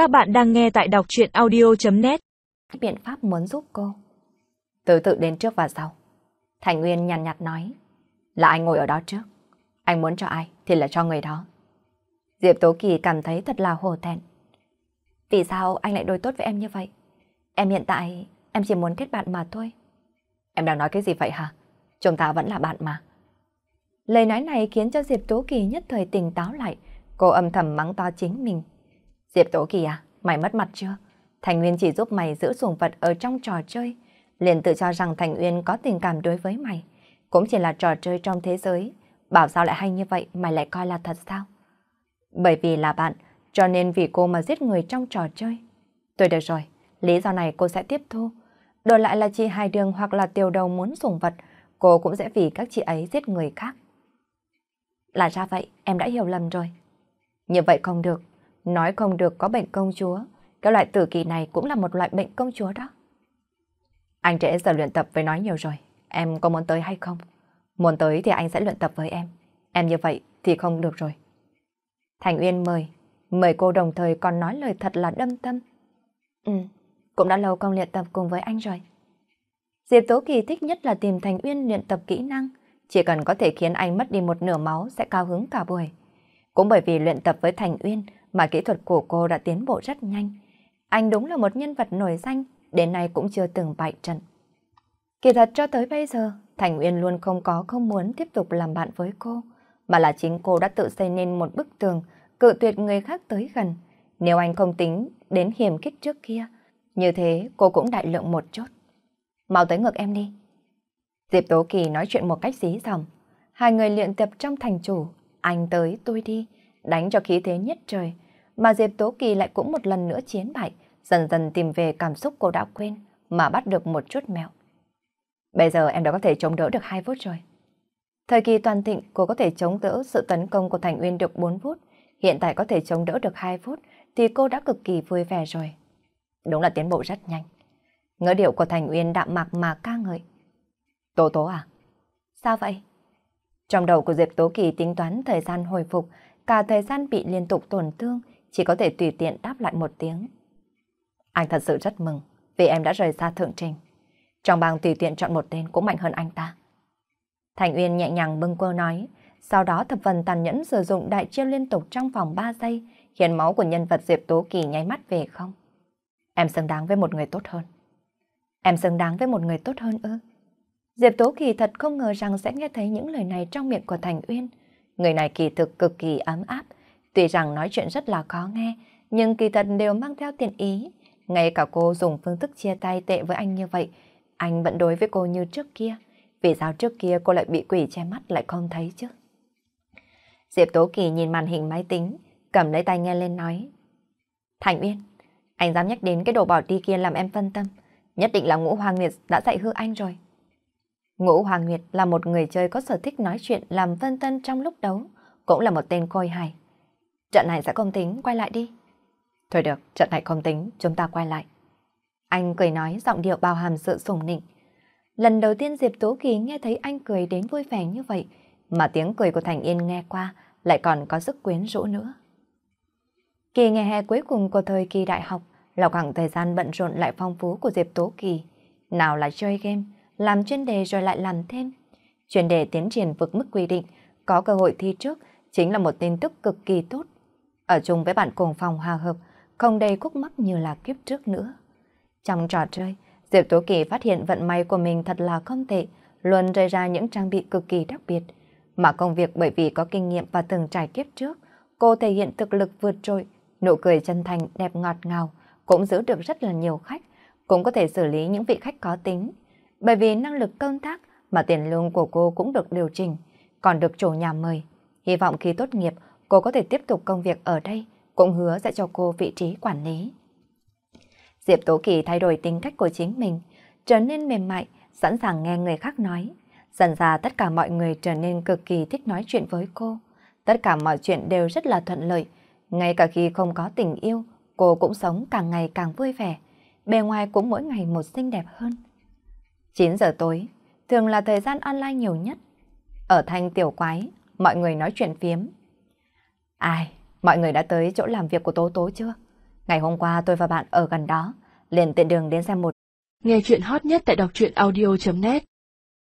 Các bạn đang nghe tại đọc chuyện audio.net Biện pháp muốn giúp cô. Từ tự đến trước và sau. Thành Nguyên nhàn nhạt, nhạt nói. Là anh ngồi ở đó trước. Anh muốn cho ai thì là cho người đó. Diệp Tố Kỳ cảm thấy thật là hồ thẹn. Vì sao anh lại đối tốt với em như vậy? Em hiện tại, em chỉ muốn kết bạn mà thôi. Em đang nói cái gì vậy hả? Chúng ta vẫn là bạn mà. Lời nói này khiến cho Diệp Tố Kỳ nhất thời tỉnh táo lại. Cô âm thầm mắng to chính mình. Diệp Tố Kỳ à, mày mất mặt chưa? Thành Nguyên chỉ giúp mày giữ sủng vật ở trong trò chơi. Liền tự cho rằng Thành Nguyên có tình cảm đối với mày. Cũng chỉ là trò chơi trong thế giới. Bảo sao lại hay như vậy mày lại coi là thật sao? Bởi vì là bạn, cho nên vì cô mà giết người trong trò chơi. Tôi được rồi, lý do này cô sẽ tiếp thu. Đổi lại là chị Hai Đường hoặc là Tiểu Đầu muốn sủng vật, cô cũng sẽ vì các chị ấy giết người khác. Là ra vậy, em đã hiểu lầm rồi. Như vậy không được, nói không được có bệnh công chúa, cái loại tử kỳ này cũng là một loại bệnh công chúa đó. Anh trễ giờ luyện tập với nói nhiều rồi, em có muốn tới hay không? Muốn tới thì anh sẽ luyện tập với em. Em như vậy thì không được rồi. Thành Uyên mời, mời cô đồng thời còn nói lời thật là đâm tâm. Ừ, cũng đã lâu không luyện tập cùng với anh rồi. Diệp Tố Kỳ thích nhất là tìm Thành Uyên luyện tập kỹ năng, chỉ cần có thể khiến anh mất đi một nửa máu sẽ cao hứng cả buổi. Cũng bởi vì luyện tập với Thành Uyên mà kỹ thuật của cô đã tiến bộ rất nhanh. Anh đúng là một nhân vật nổi danh, đến nay cũng chưa từng bại trận. Kỳ thật cho tới bây giờ, Thành Uyên luôn không có không muốn tiếp tục làm bạn với cô, mà là chính cô đã tự xây nên một bức tường, cự tuyệt người khác tới gần. Nếu anh không tính đến hiểm kích trước kia, như thế cô cũng đại lượng một chút. Mau tới ngược em đi. Diệp Tố Kỳ nói chuyện một cách dí dỏm. Hai người luyện tập trong thành chủ, anh tới tôi đi, đánh cho khí thế nhất trời. Mà Diệp Tố Kỳ lại cũng một lần nữa chiến bại, dần dần tìm về cảm xúc cô đã quên, mà bắt được một chút mẹo. Bây giờ em đã có thể chống đỡ được 2 phút rồi. Thời kỳ toàn thịnh, cô có thể chống đỡ sự tấn công của Thành Uyên được 4 phút. Hiện tại có thể chống đỡ được 2 phút, thì cô đã cực kỳ vui vẻ rồi. Đúng là tiến bộ rất nhanh. Ngỡ điệu của Thành Uyên đạm mạc mà ca ngợi. Tố tố à? Sao vậy? Trong đầu của Diệp Tố Kỳ tính toán thời gian hồi phục, cả thời gian bị liên tục tổn thương, chỉ có thể tùy tiện đáp lại một tiếng. Anh thật sự rất mừng vì em đã rời xa thượng trình. Trong bang tùy tiện chọn một tên cũng mạnh hơn anh ta. Thành Uyên nhẹ nhàng bưng quơ nói, sau đó thập phần tàn nhẫn sử dụng đại chiêu liên tục trong vòng 3 giây, khiến máu của nhân vật Diệp Tố Kỳ nháy mắt về không. Em xứng đáng với một người tốt hơn. Em xứng đáng với một người tốt hơn ư? Diệp Tố Kỳ thật không ngờ rằng sẽ nghe thấy những lời này trong miệng của Thành Uyên. Người này kỳ thực cực kỳ ấm áp, tuy rằng nói chuyện rất là khó nghe, nhưng kỳ thật đều mang theo tiện ý. Ngay cả cô dùng phương thức chia tay tệ với anh như vậy, anh vẫn đối với cô như trước kia. Vì sao trước kia cô lại bị quỷ che mắt lại không thấy chứ? Diệp Tố Kỳ nhìn màn hình máy tính, cầm lấy tay nghe lên nói. Thành Uyên, anh dám nhắc đến cái đồ bỏ đi kia làm em phân tâm. Nhất định là ngũ hoàng liệt đã dạy hư anh rồi. Ngũ Hoàng Nguyệt là một người chơi có sở thích nói chuyện làm vân tân trong lúc đấu, cũng là một tên khôi hài. Trận này sẽ không tính, quay lại đi. Thôi được, trận này không tính, chúng ta quay lại. Anh cười nói giọng điệu bao hàm sự sủng nịnh. Lần đầu tiên Diệp Tố Kỳ nghe thấy anh cười đến vui vẻ như vậy, mà tiếng cười của Thành Yên nghe qua lại còn có sức quyến rũ nữa. Kỳ ngày hè cuối cùng của thời kỳ đại học là khoảng thời gian bận rộn lại phong phú của Diệp Tố Kỳ. Nào là chơi game, làm chuyên đề rồi lại làm thêm. Chuyên đề tiến triển vượt mức quy định, có cơ hội thi trước, chính là một tin tức cực kỳ tốt. Ở chung với bạn cùng phòng hòa hợp, không đầy khúc mắc như là kiếp trước nữa. Trong trò chơi, Diệp Tố Kỳ phát hiện vận may của mình thật là không tệ, luôn rơi ra những trang bị cực kỳ đặc biệt. Mà công việc bởi vì có kinh nghiệm và từng trải kiếp trước, cô thể hiện thực lực vượt trội, nụ cười chân thành đẹp ngọt ngào, cũng giữ được rất là nhiều khách, cũng có thể xử lý những vị khách có tính, bởi vì năng lực công tác mà tiền lương của cô cũng được điều chỉnh, còn được chủ nhà mời. Hy vọng khi tốt nghiệp, cô có thể tiếp tục công việc ở đây, cũng hứa sẽ cho cô vị trí quản lý. Diệp Tố Kỳ thay đổi tính cách của chính mình, trở nên mềm mại, sẵn sàng nghe người khác nói. Dần ra tất cả mọi người trở nên cực kỳ thích nói chuyện với cô. Tất cả mọi chuyện đều rất là thuận lợi. Ngay cả khi không có tình yêu, cô cũng sống càng ngày càng vui vẻ. Bề ngoài cũng mỗi ngày một xinh đẹp hơn. 9 giờ tối, thường là thời gian online nhiều nhất. Ở thanh tiểu quái, mọi người nói chuyện phiếm. Ai, mọi người đã tới chỗ làm việc của Tố Tố chưa? Ngày hôm qua tôi và bạn ở gần đó, liền tiện đường đến xem một. Nghe chuyện hot nhất tại đọc truyện audio.net